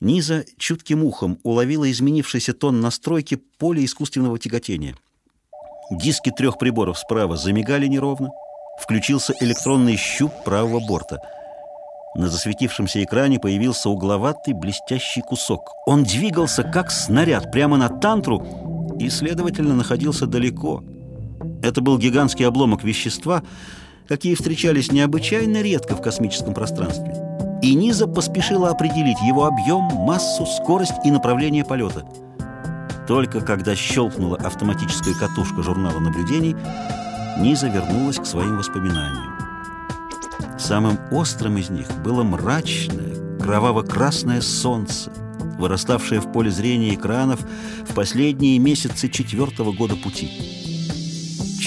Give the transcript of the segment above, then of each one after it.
Низа чутким ухом уловила изменившийся тон настройки поля искусственного тяготения. Диски трех приборов справа замигали неровно. Включился электронный щуп правого борта. На засветившемся экране появился угловатый блестящий кусок. Он двигался, как снаряд, прямо на тантру и, следовательно, находился далеко. Это был гигантский обломок вещества, какие встречались необычайно редко в космическом пространстве. И Низа поспешила определить его объем, массу, скорость и направление полета. Только когда щелкнула автоматическая катушка журнала наблюдений, Низа вернулась к своим воспоминаниям. Самым острым из них было мрачное, кроваво-красное солнце, выраставшее в поле зрения экранов в последние месяцы четвертого года пути.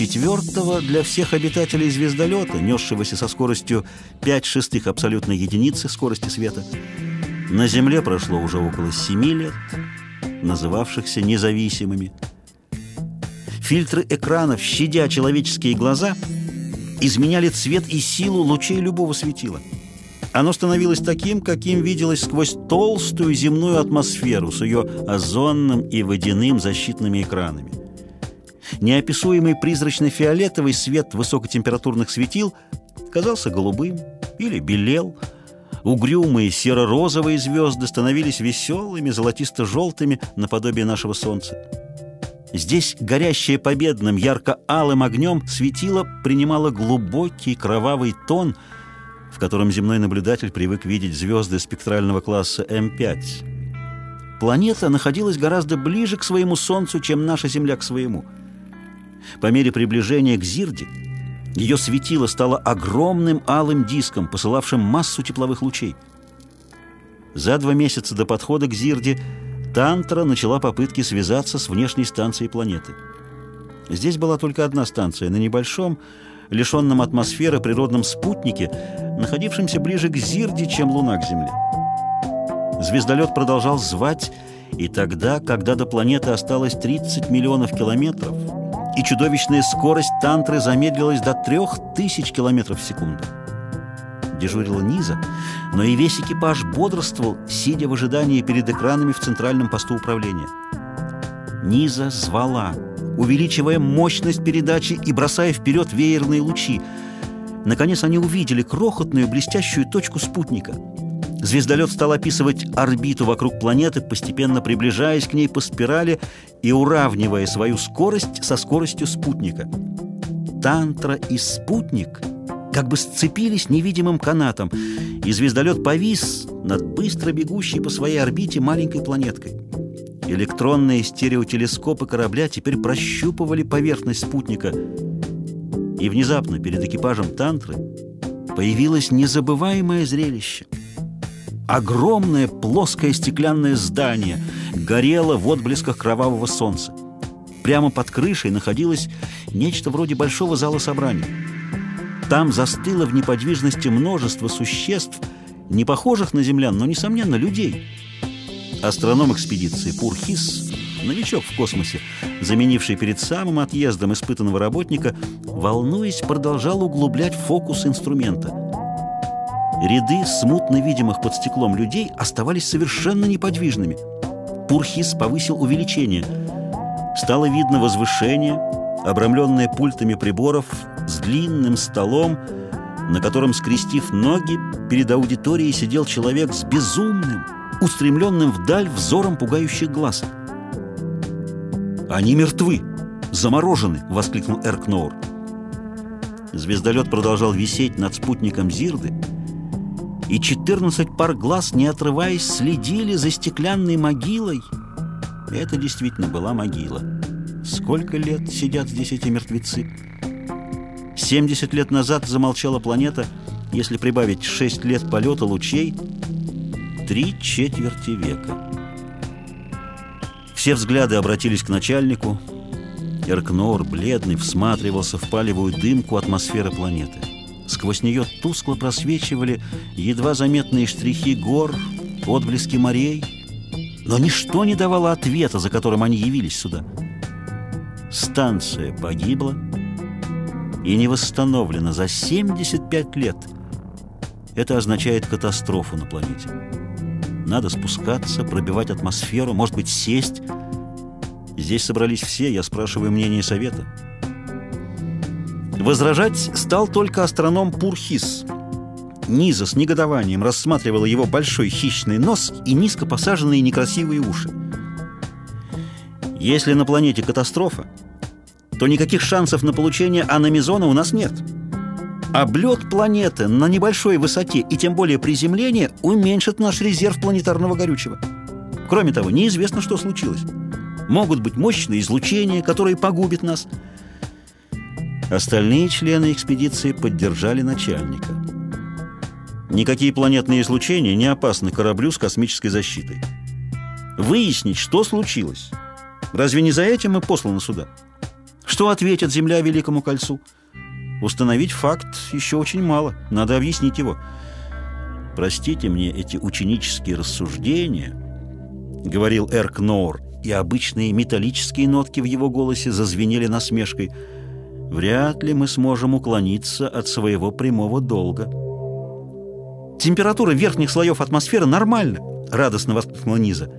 Четвертого для всех обитателей звездолета, несшегося со скоростью 5 шестых абсолютной единицы скорости света, на Земле прошло уже около 7 лет, называвшихся независимыми. Фильтры экранов, щадя человеческие глаза, изменяли цвет и силу лучей любого светила. Оно становилось таким, каким виделось сквозь толстую земную атмосферу с ее озонным и водяным защитными экранами. Неописуемый призрачно-фиолетовый свет высокотемпературных светил казался голубым или белел. Угрюмые серо-розовые звезды становились веселыми, золотисто-желтыми наподобие нашего Солнца. Здесь горящее победным ярко-алым огнем светило принимало глубокий кровавый тон, в котором земной наблюдатель привык видеть звезды спектрального класса М5. Планета находилась гораздо ближе к своему Солнцу, чем наша Земля к своему. По мере приближения к Зирде ее светило стало огромным алым диском, посылавшим массу тепловых лучей. За два месяца до подхода к Зирде Тантра начала попытки связаться с внешней станцией планеты. Здесь была только одна станция, на небольшом, лишенном атмосферы природном спутнике, находившемся ближе к Зирде, чем Луна к Земле. Звездолет продолжал звать, и тогда, когда до планеты осталось 30 миллионов километров, и чудовищная скорость Тантры замедлилась до 3000 километров в секунду дежурила Низа, но и весь экипаж бодрствовал, сидя в ожидании перед экранами в центральном посту управления. Низа звала, увеличивая мощность передачи и бросая вперед веерные лучи. Наконец они увидели крохотную блестящую точку спутника. Звездолет стал описывать орбиту вокруг планеты, постепенно приближаясь к ней по спирали и уравнивая свою скорость со скоростью спутника. Тантра и спутник — как бы сцепились невидимым канатом, и звездолет повис над быстро бегущей по своей орбите маленькой планеткой. Электронные стереотелескопы корабля теперь прощупывали поверхность спутника, и внезапно перед экипажем «Тантры» появилось незабываемое зрелище. Огромное плоское стеклянное здание горело в отблесках кровавого солнца. Прямо под крышей находилось нечто вроде большого зала собраний. Там застыло в неподвижности множество существ, не похожих на землян, но, несомненно, людей. Астроном экспедиции Пурхис, новичок в космосе, заменивший перед самым отъездом испытанного работника, волнуясь, продолжал углублять фокус инструмента. Ряды смутно видимых под стеклом людей оставались совершенно неподвижными. Пурхис повысил увеличение. Стало видно возвышение, обрамленное пультами приборов, с длинным столом, на котором, скрестив ноги, перед аудиторией сидел человек с безумным, устремленным вдаль взором пугающих глаз. «Они мертвы! Заморожены!» — воскликнул Эркноур. Звездолет продолжал висеть над спутником Зирды, и 14 пар глаз, не отрываясь, следили за стеклянной могилой. Это действительно была могила. Сколько лет сидят здесь эти мертвецы? 70 лет назад замолчала планета, если прибавить 6 лет полета лучей, три четверти века. Все взгляды обратились к начальнику. Эркнор, бледный, всматривался в палевую дымку атмосферы планеты. Сквозь нее тускло просвечивали едва заметные штрихи гор, отблески морей, но ничто не давало ответа, за которым они явились сюда. Станция погибла, и не восстановлена за 75 лет. Это означает катастрофу на планете. Надо спускаться, пробивать атмосферу, может быть, сесть. Здесь собрались все, я спрашиваю мнение совета. Возражать стал только астроном Пурхис. Низа с негодованием рассматривала его большой хищный нос и низко посаженные некрасивые уши. Если на планете катастрофа, то никаких шансов на получение аномизона у нас нет. Облет планеты на небольшой высоте и тем более приземление уменьшит наш резерв планетарного горючего. Кроме того, неизвестно, что случилось. Могут быть мощные излучения, которые погубят нас. Остальные члены экспедиции поддержали начальника. Никакие планетные излучения не опасны кораблю с космической защитой. Выяснить, что случилось. Разве не за этим мы посланы сюда? Что ответит Земля Великому Кольцу? Установить факт еще очень мало. Надо объяснить его. Простите мне эти ученические рассуждения, говорил Эрк Ноур, и обычные металлические нотки в его голосе зазвенели насмешкой. Вряд ли мы сможем уклониться от своего прямого долга. Температура верхних слоев атмосферы нормальна, радостно воскликнула Низа.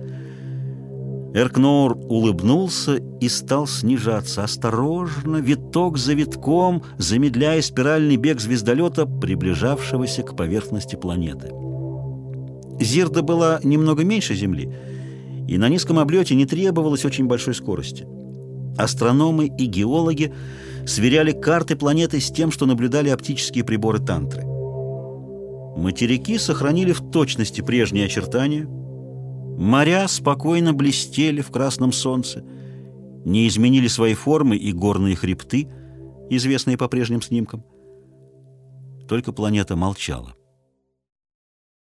Эркнор улыбнулся и стал снижаться, осторожно, виток за витком, замедляя спиральный бег звездолета, приближавшегося к поверхности планеты. Зирда была немного меньше Земли, и на низком облете не требовалось очень большой скорости. Астрономы и геологи сверяли карты планеты с тем, что наблюдали оптические приборы Тантры. Материки сохранили в точности прежние очертания – Моря спокойно блестели в красном солнце, не изменили свои формы и горные хребты, известные по прежним снимкам. Только планета молчала.